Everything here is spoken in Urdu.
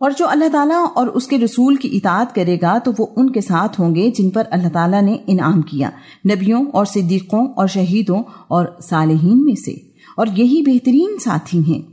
اور جو اللہ تعالیٰ اور اس کے رسول کی اطاعت کرے گا تو وہ ان کے ساتھ ہوں گے جن پر اللہ تعالیٰ نے انعام کیا، نبیوں اور صدیقوں اور شہیدوں اور صالحین میں سے۔ اور یہی بہترین ساتھی ہیں۔